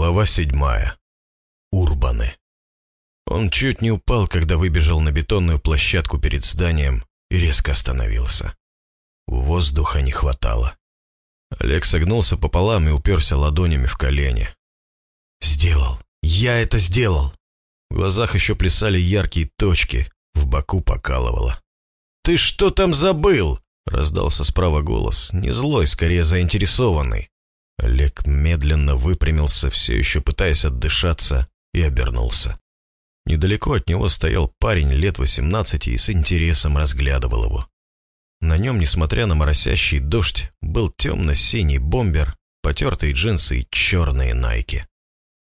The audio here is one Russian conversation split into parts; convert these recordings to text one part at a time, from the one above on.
Глава седьмая. Урбаны. Он чуть не упал, когда выбежал на бетонную площадку перед зданием и резко остановился. Воздуха не хватало. Олег согнулся пополам и уперся ладонями в колени. «Сделал! Я это сделал!» В глазах еще плясали яркие точки, в боку покалывало. «Ты что там забыл?» — раздался справа голос, не злой, скорее заинтересованный. Олег медленно выпрямился, все еще пытаясь отдышаться, и обернулся. Недалеко от него стоял парень лет восемнадцати и с интересом разглядывал его. На нем, несмотря на моросящий дождь, был темно-синий бомбер, потертые джинсы и черные найки.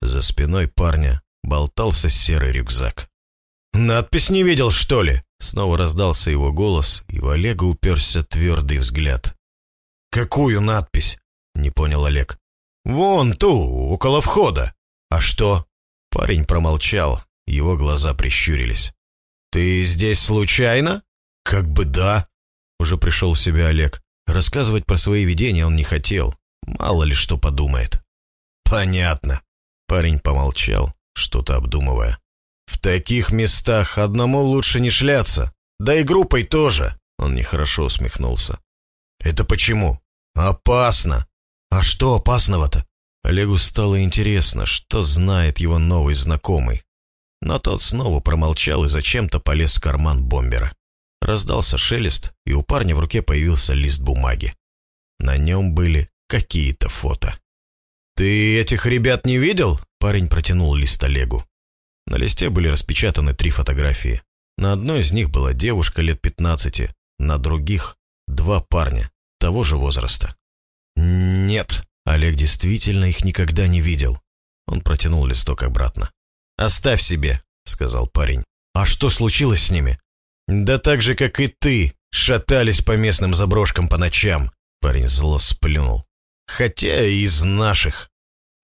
За спиной парня болтался серый рюкзак. «Надпись не видел, что ли?» Снова раздался его голос, и в Олега уперся твердый взгляд. «Какую надпись?» — не понял Олег. «Вон ту, около входа». «А что?» Парень промолчал, его глаза прищурились. «Ты здесь случайно?» «Как бы да». Уже пришел в себя Олег. Рассказывать про свои видения он не хотел. Мало ли что подумает. «Понятно». Парень помолчал, что-то обдумывая. «В таких местах одному лучше не шляться. Да и группой тоже». Он нехорошо усмехнулся. «Это почему?» «Опасно. А что опасного-то? Олегу стало интересно, что знает его новый знакомый. Но тот снова промолчал и зачем-то полез в карман бомбера. Раздался шелест, и у парня в руке появился лист бумаги. На нем были какие-то фото. «Ты этих ребят не видел?» Парень протянул лист Олегу. На листе были распечатаны три фотографии. На одной из них была девушка лет пятнадцати, на других — два парня того же возраста. «Нет». Олег действительно их никогда не видел. Он протянул листок обратно. «Оставь себе», — сказал парень. «А что случилось с ними?» «Да так же, как и ты, шатались по местным заброшкам по ночам», — парень зло сплюнул. «Хотя из наших».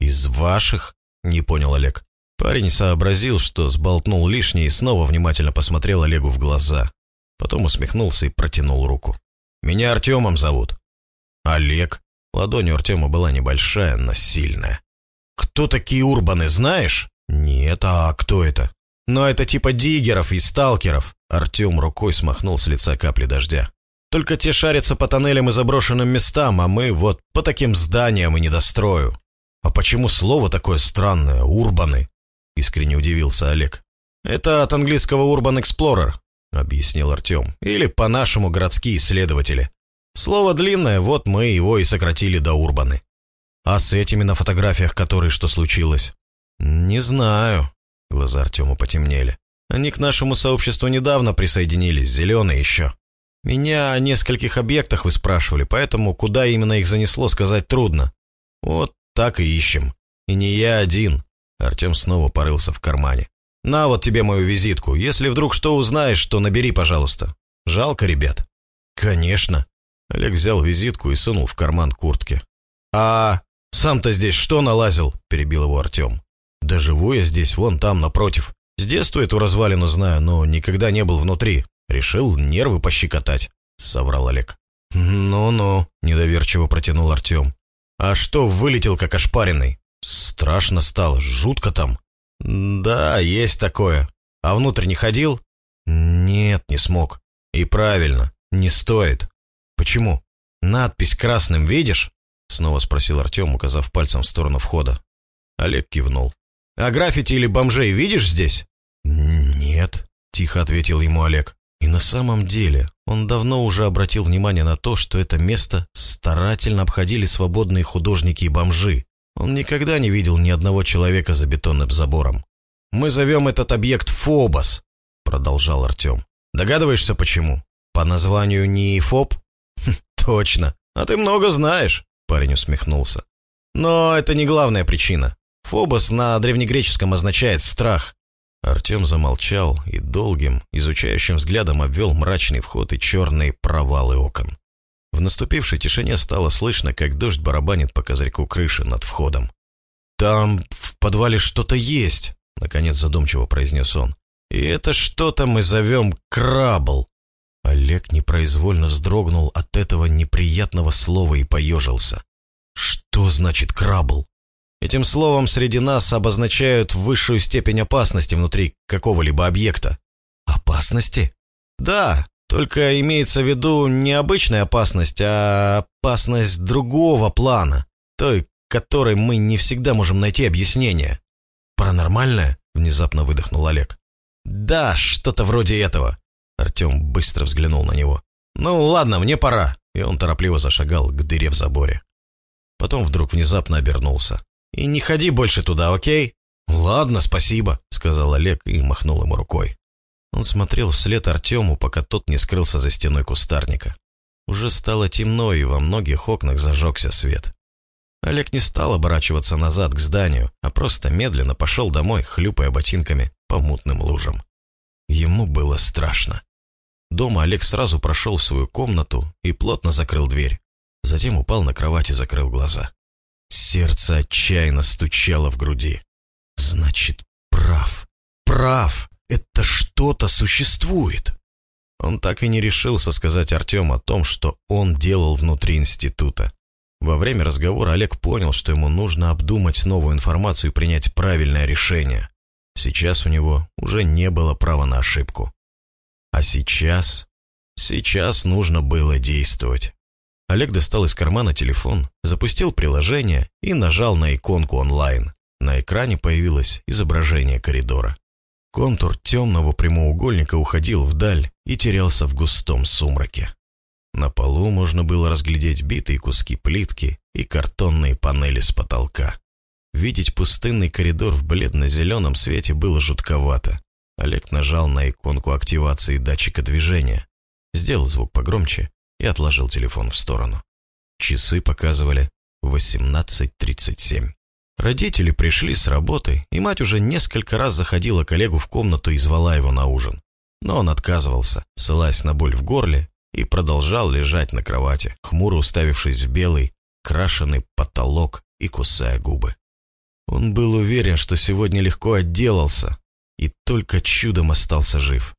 «Из ваших?» — не понял Олег. Парень сообразил, что сболтнул лишнее и снова внимательно посмотрел Олегу в глаза. Потом усмехнулся и протянул руку. «Меня Артемом зовут». «Олег», Ладонь у Артема была небольшая, но сильная. «Кто такие урбаны, знаешь?» «Нет, а кто это?» «Но это типа диггеров и сталкеров». Артем рукой смахнул с лица капли дождя. «Только те шарятся по тоннелям и заброшенным местам, а мы вот по таким зданиям и недострою». «А почему слово такое странное, урбаны?» Искренне удивился Олег. «Это от английского Urban Explorer», — объяснил Артем. «Или по-нашему городские исследователи. Слово длинное, вот мы его и сократили до Урбаны. А с этими на фотографиях, которые что случилось? Не знаю. Глаза Артема потемнели. Они к нашему сообществу недавно присоединились, зеленые еще. Меня о нескольких объектах вы спрашивали, поэтому куда именно их занесло, сказать трудно. Вот так и ищем. И не я один. Артем снова порылся в кармане. На вот тебе мою визитку. Если вдруг что узнаешь, то набери, пожалуйста. Жалко ребят. Конечно. Олег взял визитку и сунул в карман куртки. «А сам-то здесь что налазил?» – перебил его Артем. «Да живу я здесь, вон там, напротив. С детства эту развалину знаю, но никогда не был внутри. Решил нервы пощекотать», – соврал Олег. «Ну-ну», – недоверчиво протянул Артем. «А что, вылетел как ошпаренный? Страшно стало, жутко там». «Да, есть такое. А внутрь не ходил?» «Нет, не смог. И правильно, не стоит. «Почему? Надпись красным видишь?» Снова спросил Артем, указав пальцем в сторону входа. Олег кивнул. «А граффити или бомжей видишь здесь?» «Нет», — тихо ответил ему Олег. И на самом деле он давно уже обратил внимание на то, что это место старательно обходили свободные художники и бомжи. Он никогда не видел ни одного человека за бетонным забором. «Мы зовем этот объект Фобос», — продолжал Артем. «Догадываешься, почему? По названию не Фоб, «Точно. А ты много знаешь», — парень усмехнулся. «Но это не главная причина. Фобос на древнегреческом означает «страх». Артем замолчал и долгим, изучающим взглядом обвел мрачный вход и черные провалы окон. В наступившей тишине стало слышно, как дождь барабанит по козырьку крыши над входом. «Там в подвале что-то есть», — наконец задумчиво произнес он. «И это что-то мы зовем крабл. Олег непроизвольно вздрогнул от этого неприятного слова и поежился. «Что значит крабл?» Этим словом среди нас обозначают высшую степень опасности внутри какого-либо объекта. Опасности? Да, только имеется в виду не обычная опасность, а опасность другого плана, той, которой мы не всегда можем найти объяснение. Паранормальная? Внезапно выдохнул Олег. Да, что-то вроде этого. Артем быстро взглянул на него. Ну ладно, мне пора. И он торопливо зашагал к дыре в заборе. Потом вдруг внезапно обернулся. «И не ходи больше туда, окей?» «Ладно, спасибо», — сказал Олег и махнул ему рукой. Он смотрел вслед Артему, пока тот не скрылся за стеной кустарника. Уже стало темно, и во многих окнах зажегся свет. Олег не стал оборачиваться назад к зданию, а просто медленно пошел домой, хлюпая ботинками по мутным лужам. Ему было страшно. Дома Олег сразу прошел в свою комнату и плотно закрыл дверь. Затем упал на кровать и закрыл глаза. Сердце отчаянно стучало в груди. Значит, прав. Прав. Это что-то существует. Он так и не решился сказать Артему о том, что он делал внутри института. Во время разговора Олег понял, что ему нужно обдумать новую информацию и принять правильное решение. Сейчас у него уже не было права на ошибку. А сейчас... Сейчас нужно было действовать. Олег достал из кармана телефон, запустил приложение и нажал на иконку онлайн. На экране появилось изображение коридора. Контур темного прямоугольника уходил вдаль и терялся в густом сумраке. На полу можно было разглядеть битые куски плитки и картонные панели с потолка. Видеть пустынный коридор в бледно-зеленом свете было жутковато. Олег нажал на иконку активации датчика движения, сделал звук погромче и отложил телефон в сторону. Часы показывали 18.37. Родители пришли с работы, и мать уже несколько раз заходила коллегу в комнату и звала его на ужин. Но он отказывался, ссылаясь на боль в горле и продолжал лежать на кровати, хмуро уставившись в белый, крашеный потолок и кусая губы. Он был уверен, что сегодня легко отделался и только чудом остался жив.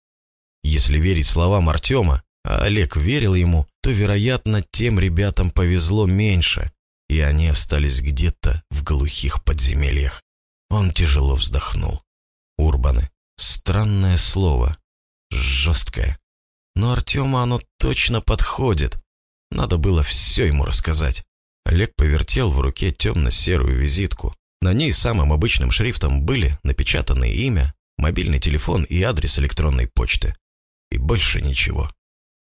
Если верить словам Артема, а Олег верил ему, то, вероятно, тем ребятам повезло меньше, и они остались где-то в глухих подземельях. Он тяжело вздохнул. Урбаны. Странное слово. Жесткое. Но Артему оно точно подходит. Надо было все ему рассказать. Олег повертел в руке темно-серую визитку. На ней самым обычным шрифтом были напечатаны имя, мобильный телефон и адрес электронной почты. И больше ничего.